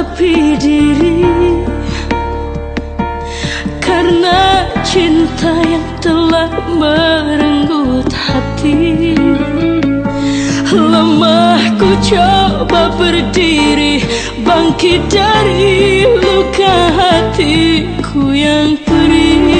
menepi diri. Karena cinta yang telah merenggut hati. Lemah ku coba berdiri Bangkit dari luka hatiku yang tetap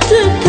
Sư